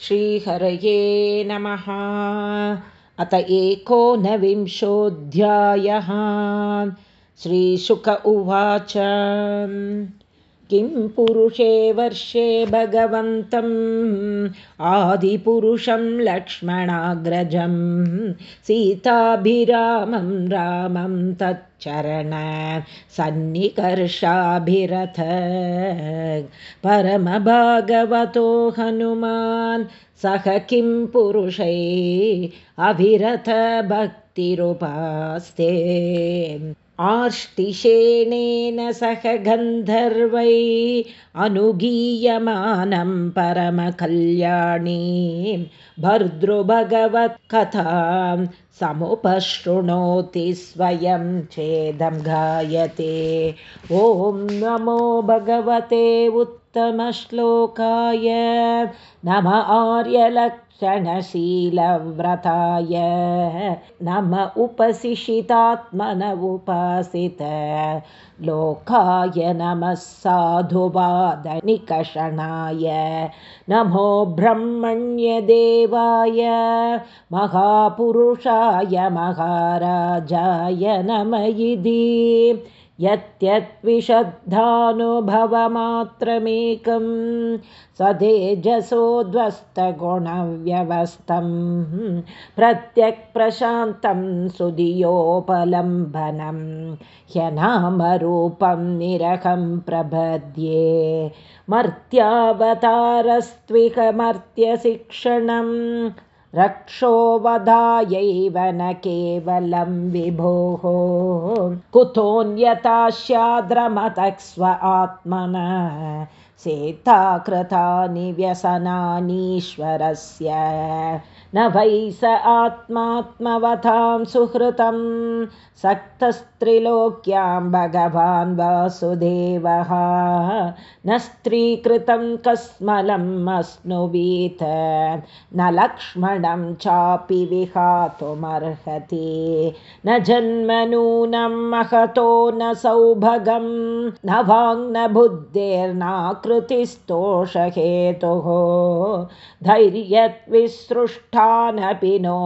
श्रीहरये नमः। अत एकोनविंशोऽध्यायः। श्रीशुक उवाच किं पुरुषे वर्षे भगवन्तम् आदिपुरुषं लक्ष्मणाग्रजं सीताभिरामं रामं तच्चरण सन्निकर्षाभिरथ। परमभागवतो हनुमान् सह किं पुरुषै अभिरथ भक्तिरुपास्ते आर्ष्टिशेणेन सह गन्धर्वै अनुगीयमानं परमकल्याणी। भर्तृभगवत्कथां समुपशृणोति स्वयं चेदं गायते। ॐ नमो भगवते उत्तमश्लोकाय नम आर्यलक् क्षणशीलव्रताय नम उपसिषितात्मन उपासित लोकाय नमः साधुवादनिकषणाय नमो ब्रह्मण्यदेवाय महापुरुषाय महाराजाय नम इति यत्यत्विशद्धानुभवमात्रमेकं सदेजसोध्वस्तगुणव्यवस्थं प्रत्यक्प्रशान्तं सुधियोपलम्बनं ह्यनामरूपं निरहं प्रबध्ये मर्त्यावतारस्त्विकमर्त्यशिक्षणम् रक्षोवधायैव न केवलं विभोः। कुतोऽन्यथा स्याद्रमतः स्व आत्मनः सेताकृतानि व्यसनानीश्वरस्य। न वै स आत्मात्मवतां सुहृतं सक्तस्त्रिलोक्यां भगवान् वासुदेवः। न स्त्रीकृतं कस्मलम् अश्नुवीत न लक्ष्मणं चापि विहातुमर्हति। न जन्मनूनं महतो न सौभगं न वाङ्न बुद्धेर्नाकृतिस्तोषहेतुः धैर्यद्विसृष्टानपि नो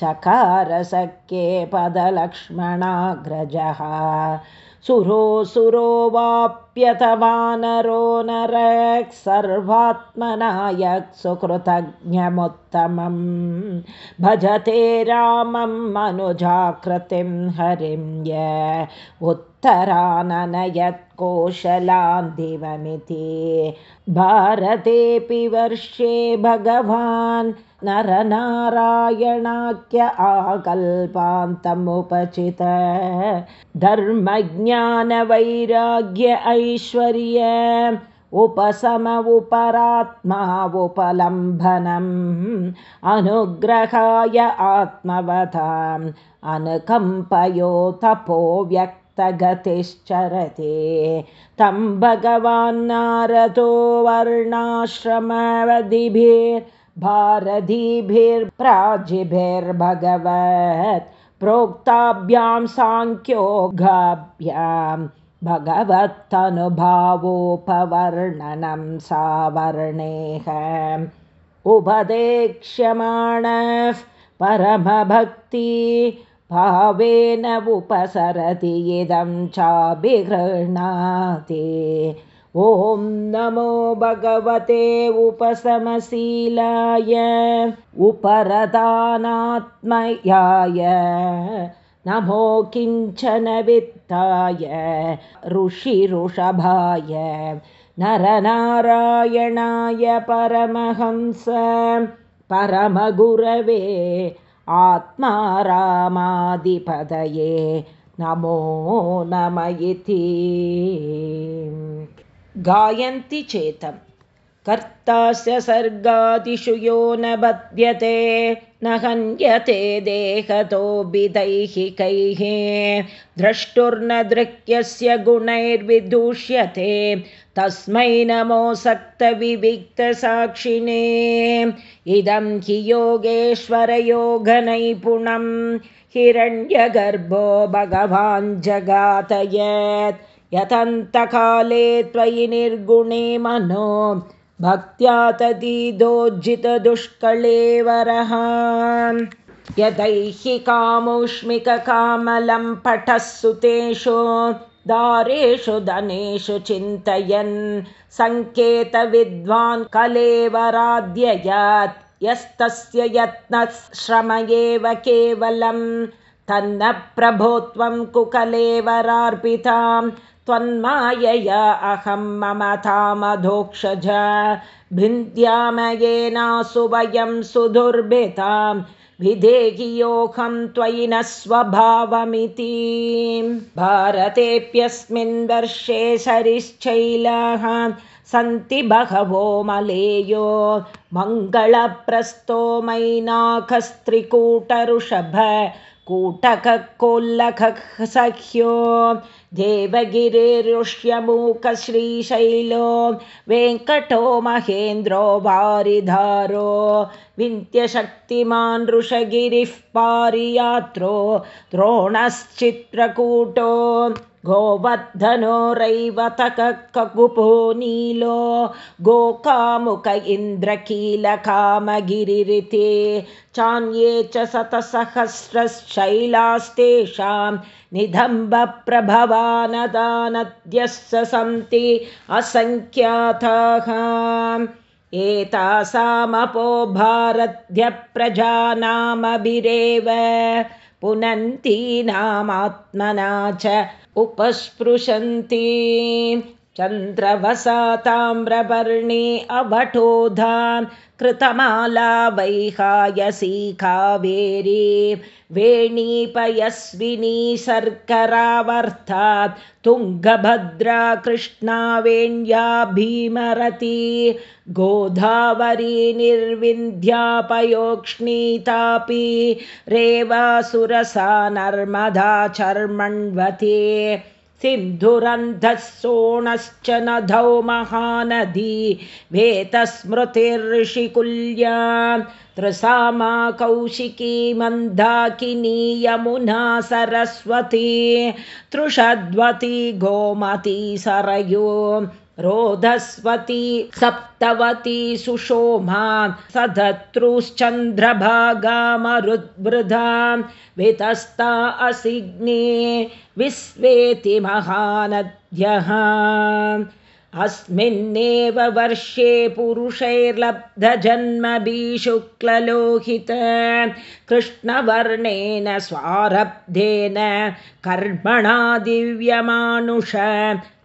शकारसख्ये पदलक्ष्मणाग्रजः सुरोऽसुरो वाप्यतवानरो नरः सर्वात्मनायक् सुकृतज्ञमुत्तमं भजते रामं मनुजाकृतिं हरिं य। उत्तराननयत्कोशलान् दिवमिति भारतेऽपि वर्षे भगवान् नरनारायणाख्य आकल्पान्तमुपचित। धर्मज्ञानवैराग्य ऐश्वर्य उपशम उपरात्मा उपलम्भनम्। अनुग्रहाय आत्मवताम् अनुकम्पयो तपो व्यक्तगतिश्चरते। तं भगवान्नारदो वर्णाश्रमवधिभिर् भारतीभिर्प्राजिभिर्भगवत् प्रोक्ताभ्यां साङ्ख्योगाभ्यां भगवत्तनुभावोपवर्णनं सावर्णेह। उपदेक्ष्यमाणः परमभक्ति भावेन उपसरति इदं चाभिगृह्णाति ॐ नमो भगवते उपशमशीलाय उपरदानात्मयाय नमो किञ्चन वित्ताय ऋषिऋषभाय नरनारायणाय परमहंस परमगुरवे आत्मा रामादिपदये नमो नम इति गायन्ति चेतं कर्तास्य सर्गादिषु यो न बध्यते न हन्यते देहतो विदैहिकैः। द्रष्टुर्न दृक्यस्य गुणैर्विदूष्यते तस्मै नमोऽसक्तविविक्तसाक्षिणे इदं हि योगेश्वरयोगनैपुणं हिरण्यगर्भो भगवान् जगातयत् यतन्तकाले त्वयि निर्गुणे मनो। भक्त्या तदीदोज्जितदुष्कलेवरः यदैहिकामौष्मिककामलं पठः सुतेषु दारेषु धनेषु चिन्तयन्। सङ्केतविद्वान् कलेवराद्ययत् यस्तस्य यत्नश्रम एव केवलं। तन्न प्रभो त्वं कुकलेवरार्पितां त्वन्मायया अहं ममतामधोक्षज भिन्द्यामयेनासु वयं सुदुर्भितां विधेहियोऽहं त्वयि न स्वभावमिति। भारतेऽप्यस्मिन् वर्षे सरिश्चैलाः सन्ति बहवो मलेयो। मङ्गलप्रस्थो मैनाकस्त्रिकूटऋषभ कूटककोल्लखः सख्यो देवगिरिरुष्यमूकश्रीशैलो वेङ्कटो महेन्द्रो वारिधारो विन्त्यशक्तिमान् ऋषगिरिः पारियात्रो द्रोणश्चित्रकूटो गोवर्धनो रैवतककुपो नीलो गोकामुक इन्द्रकीलकामगिरिरिते चान्ये च शतसहस्रशैलास्तेषां निधम्बप्रभवानदानद्यः सन्ति असङ्ख्याताः। एतासामपो भारत्यप्रजानामभिरेव पुनन्तीनामात्मना च उपस्पृशन्ति चन्द्रवसा ताम्रपर्णे अवटोधान् कृतमाला वैहायसी कावेरी वेणीपयस्विनी शर्करावर्था तुङ्गभद्रा कृष्णावेण्या भीमरती गोधावरी निर्विन्ध्यापयोक्ष्णीतापि रेवासुरसा नर्मदा चर्मण्वती सिन्धुरन्धः सोणश्च नधौ महानदी वेतस्मृतिर्षिकुल्या त्रसामा कौशिकी मन्दाकिनी यमुना सरस्वती तृषद्वती गोमती सरयो रोधस्वती सप्तवती सुषोमा सधतृश्चन्द्रभागामरुद्वृधा वितस्ता असिग्ने विश्वेति महानद्यः अस्मिन्नेव वर्षे पुरुषैर्लब्धजन्मभिशुक्ललोहित। कृष्णवर्णेन स्वारब्धेन कर्मणा दिव्यमानुष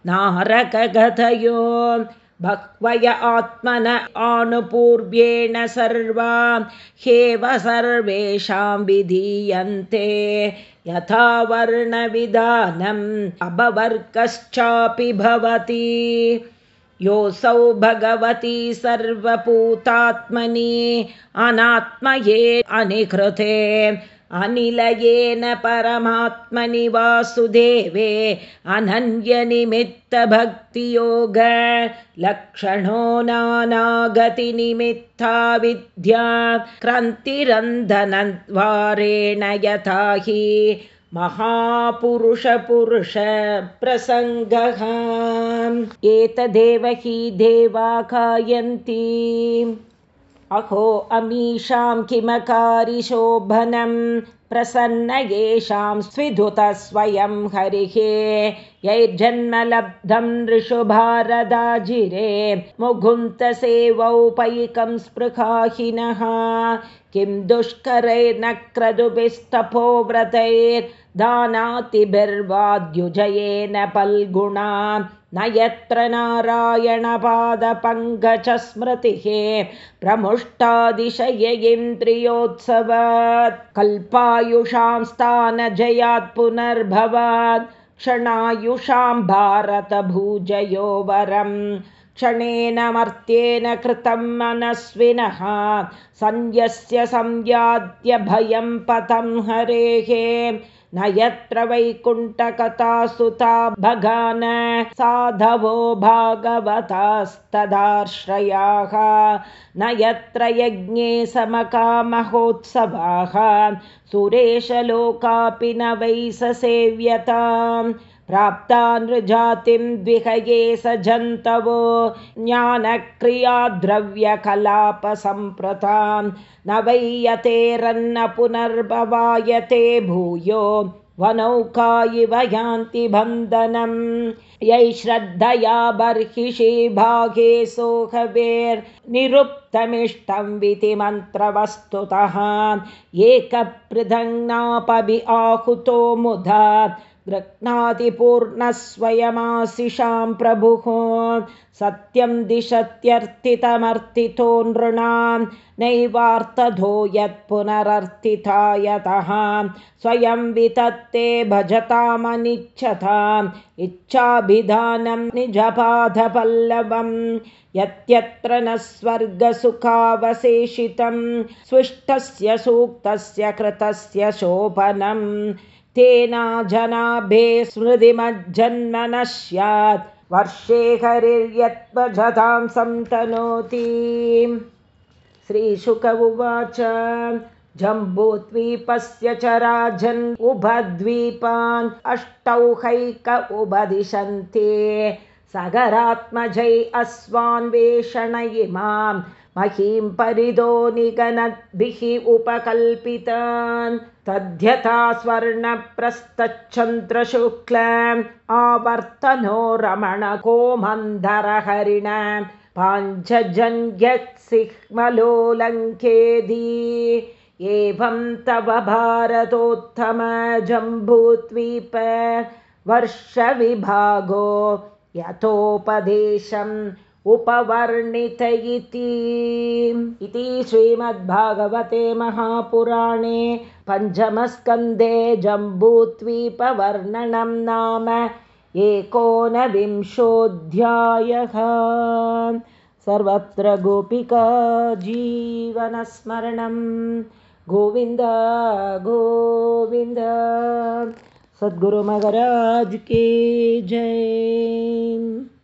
नारकगतयो भक्वय आत्मन आनुपूर्व्येण सर्वा ह्येव सर्वेषां विधीयन्ते। यथा वर्णविधानम् अभवर्गश्चापि भवति। योऽसौ भगवती सर्वपूतात्मनि अनात्मये अनिकृते अनिलयेन परमात्मनि वासुदेवे अनन्यनिमित्तभक्तियोग लक्षणो नानागतिनिमित्ता विद्या क्रान्तिरन्धनद्वारेण यथा हि महापुरुषपुरुषप्रसङ्गः। एतदेव हि देवा कायन्ति अहो अमीषां किमकारिशोभनं प्रसन्न येषां स्विधुतः स्वयं हरिः। यैर्जन्मलब्धं नृषुभारदाजिरे मुगुन्तसेवौपैकं स्पृहाहिनः किं दुष्करैर्न क्रतुभिस्तपो व्रतैर्दानातिभिर्वाद्युजयेन पल्गुणा न यत्र नारायणपादपङ्कजस्मृतिः प्रमुष्टादिशय इन्द्रियोत्सवात् कल्पायुषां स्थानजयात् पुनर्भवात् क्षणायुषां भारतभूजयो वरम् क्षणेन मर्त्येन कृतं मनस्विनः। संयस्य संयाद्य भयं पतं हरेः। न यत्र वैकुण्ठकथासुता भगान साधवो भागवतास्तदाश्रयाः। न यत्र यज्ञे समकामहोत्सवाः। सुरेशलोकापि न वै स सेव्यतां प्राप्ता नृजातिं द्विहये स जन्तवो ज्ञानक्रियाद्रव्यकलापसम्प्रतां न वैयतेरन्न पुनर्भवायते भूयो वनौका इव यान्ति बन्धनं यै श्रद्धया बर्हिषि भागे सोहवेर्निरुक्तमिष्टं विधिमन्त्रवस्तुतः एकपृथङ्नापभि आहुतो मुधा गृह्णातिपूर्णस्वयमाशिषां प्रभुः। सत्यं दिशत्यर्थितमर्थितो नृणां नैवार्थधो यत्पुनरर्थिता यतः स्वयं वितत्ते भजतामनिच्छताम् इच्छाभिधानं निजपाधपल्लवं यत्यत्र न स्वर्गसुखावशेषितं स्विष्टस्य सूक्तस्य कृतस्य शोभनम् तेना जनाभे स्मृतिमज्जन्म न स्यात् वर्षे हरिर्यत्पजतां सन्तनोति श्रीशुक उवाच जम्बूद्वीपस्य च राजन् उभद्वीपान् अष्टौ हैक उभदिशन्ते सगरात्मजै अस्वान्वेषण इमां महीं परिदो निगनद्भिः उपकल्पितान् तद्यथा स्वर्णप्रस्तच्छन्द्रशुक्लम् आवर्तनो रमणको मन्धरहरिण पाञ्चजन्यत्सिह्मलोलङ्केदी एवं तव भारतोत्तमजम्बूद्वीप वर्षविभागो यथोपदेशम् उपवर्णित इति श्रीमद्भागवते महापुराणे पञ्चमस्कन्धे जम्बूद्वीपवर्णनं नाम एकोनविंशोऽध्यायः। सर्वत्र गोपिका जीवनस्मरणं। गोविन्द गोविन्द। सद्गुरुमगराज के जय